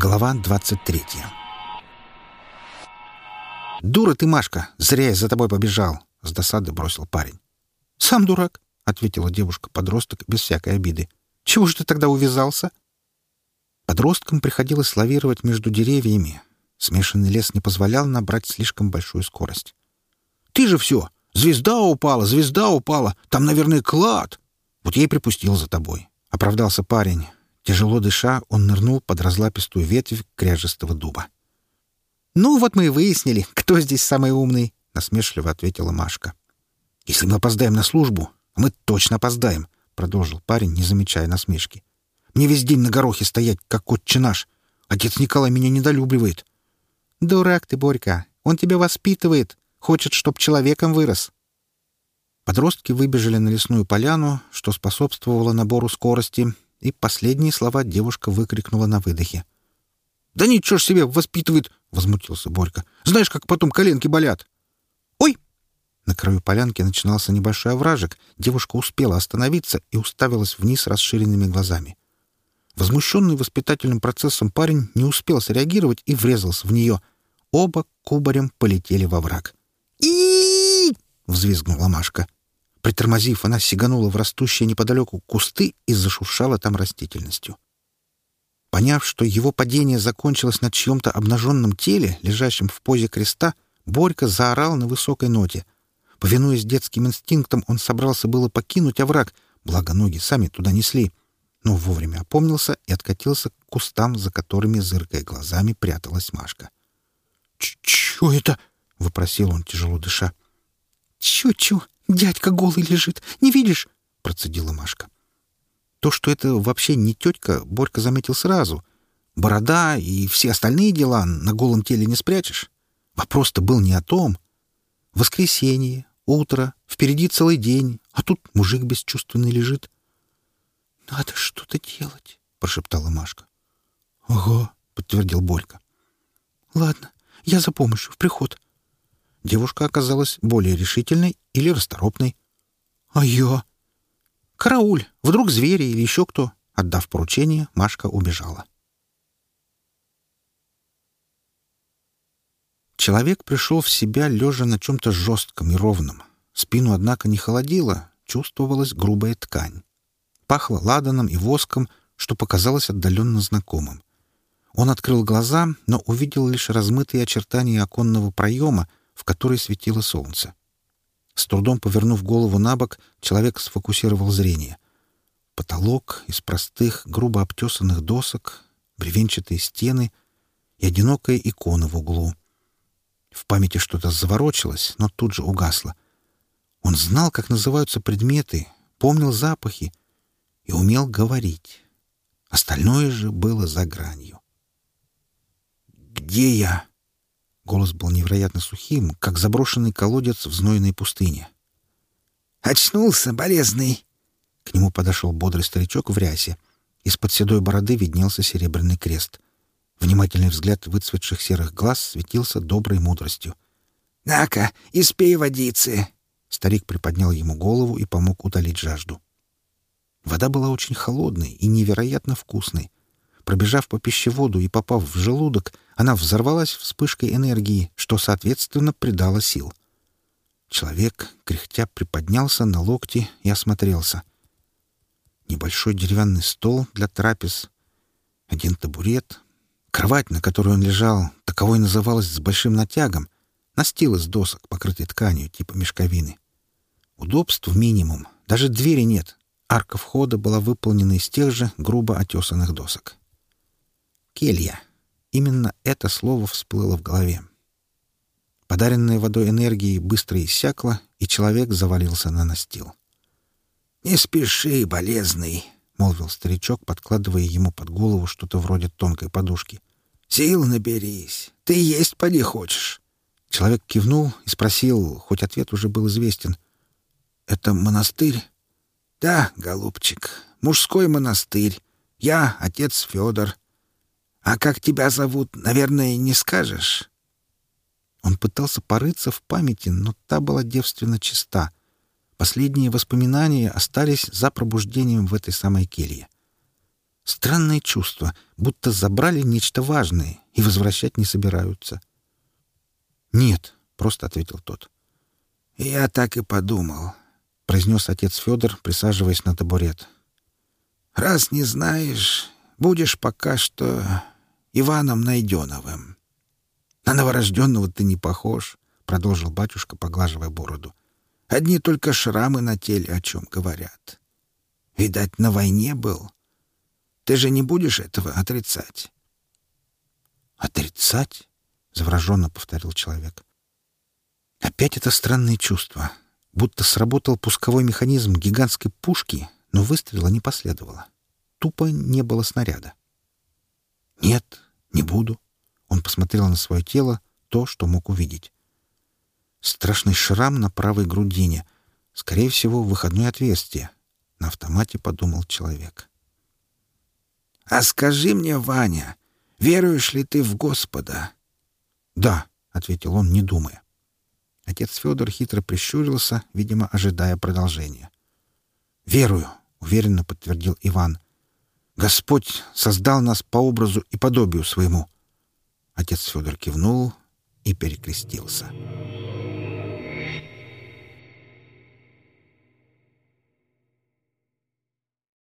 Глава 23 «Дура ты, Машка! Зря я за тобой побежал!» — с досады бросил парень. «Сам дурак!» — ответила девушка-подросток без всякой обиды. «Чего же ты тогда увязался?» Подросткам приходилось лавировать между деревьями. Смешанный лес не позволял набрать слишком большую скорость. «Ты же все! Звезда упала, звезда упала! Там, наверное, клад!» «Вот я и припустил за тобой», — оправдался парень. Тяжело дыша, он нырнул под разлапистую ветвь кряжестого дуба. «Ну, вот мы и выяснили, кто здесь самый умный», — насмешливо ответила Машка. «Если мы опоздаем на службу, мы точно опоздаем», — продолжил парень, не замечая насмешки. «Мне весь день на горохе стоять, как отче наш. Отец Николай меня недолюбливает». «Дурак ты, Борька. Он тебя воспитывает. Хочет, чтоб человеком вырос». Подростки выбежали на лесную поляну, что способствовало набору скорости, и последние слова девушка выкрикнула на выдохе. «Да ничего ж себе воспитывает!» — возмутился Борька. «Знаешь, как потом коленки болят!» «Ой!» На краю полянки начинался небольшой овражек. Девушка успела остановиться и уставилась вниз расширенными глазами. Возмущенный воспитательным процессом парень не успел среагировать и врезался в нее. Оба кубарем полетели во враг. и взвизгнула Машка. Притормозив, она сиганула в растущие неподалеку кусты и зашуршала там растительностью. Поняв, что его падение закончилось на чьем-то обнаженном теле, лежащем в позе креста, Борька заорал на высокой ноте. Повинуясь детским инстинктам, он собрался было покинуть овраг, благо ноги сами туда несли, но вовремя опомнился и откатился к кустам, за которыми, зыркая глазами, пряталась Машка. «Чё это?» — вопросил он, тяжело дыша. «Чё-чё? Дядька голый лежит. Не видишь?» — процедила Машка. То, что это вообще не тетка, Борька заметил сразу. Борода и все остальные дела на голом теле не спрячешь. Вопрос-то был не о том. Воскресенье, утро, впереди целый день, а тут мужик бесчувственный лежит. — Надо что-то делать, — прошептала Машка. — Ага, — подтвердил Борька. — Ладно, я за помощью, в приход. Девушка оказалась более решительной или расторопной. — А я? «Карауль! Вдруг звери или еще кто?» Отдав поручение, Машка убежала. Человек пришел в себя, лежа на чем-то жестком и ровном. Спину, однако, не холодило, чувствовалась грубая ткань. Пахло ладаном и воском, что показалось отдаленно знакомым. Он открыл глаза, но увидел лишь размытые очертания оконного проема, в который светило солнце. С трудом повернув голову на бок, человек сфокусировал зрение. Потолок из простых, грубо обтесанных досок, бревенчатые стены и одинокая икона в углу. В памяти что-то заворочилось, но тут же угасло. Он знал, как называются предметы, помнил запахи и умел говорить. Остальное же было за гранью. «Где я?» Голос был невероятно сухим, как заброшенный колодец в знойной пустыне. «Очнулся, болезный!» К нему подошел бодрый старичок в рясе. Из-под седой бороды виднелся серебряный крест. Внимательный взгляд выцветших серых глаз светился доброй мудростью. «На-ка, испей водицы!» Старик приподнял ему голову и помог утолить жажду. Вода была очень холодной и невероятно вкусной. Пробежав по пищеводу и попав в желудок, она взорвалась вспышкой энергии, что, соответственно, придало сил. Человек, кряхтя, приподнялся на локти и осмотрелся. Небольшой деревянный стол для трапез, один табурет, кровать, на которой он лежал, таковой называлась с большим натягом, настил из досок, покрытый тканью, типа мешковины. Удобств минимум, даже двери нет. Арка входа была выполнена из тех же грубо отесанных досок. Келья. Именно это слово всплыло в голове. Подаренная водой энергии быстро иссякла, и человек завалился на настил. «Не спеши, болезный», — молвил старичок, подкладывая ему под голову что-то вроде тонкой подушки. «Сил наберись. Ты есть поди хочешь». Человек кивнул и спросил, хоть ответ уже был известен. «Это монастырь?» «Да, голубчик, мужской монастырь. Я отец Федор. «А как тебя зовут, наверное, не скажешь?» Он пытался порыться в памяти, но та была девственно чиста. Последние воспоминания остались за пробуждением в этой самой келье. Странное чувство, будто забрали нечто важное и возвращать не собираются. «Нет», — просто ответил тот. «Я так и подумал», — произнес отец Федор, присаживаясь на табурет. «Раз не знаешь, будешь пока что Иваном Найденовым». «На новорожденного ты не похож», — продолжил батюшка, поглаживая бороду. «Одни только шрамы на теле о чем говорят. Видать, на войне был. Ты же не будешь этого отрицать?» «Отрицать?» — завороженно повторил человек. Опять это странное чувство, будто сработал пусковой механизм гигантской пушки, но выстрела не последовало. Тупо не было снаряда. «Нет, не буду». Он посмотрел на свое тело, то, что мог увидеть. Страшный шрам на правой грудине. Скорее всего, выходное отверстие. На автомате подумал человек. «А скажи мне, Ваня, веруешь ли ты в Господа?» «Да», — ответил он, не думая. Отец Федор хитро прищурился, видимо, ожидая продолжения. «Верую», — уверенно подтвердил Иван. «Господь создал нас по образу и подобию своему». Отец Федор кивнул и перекрестился.